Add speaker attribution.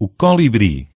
Speaker 1: o colibri.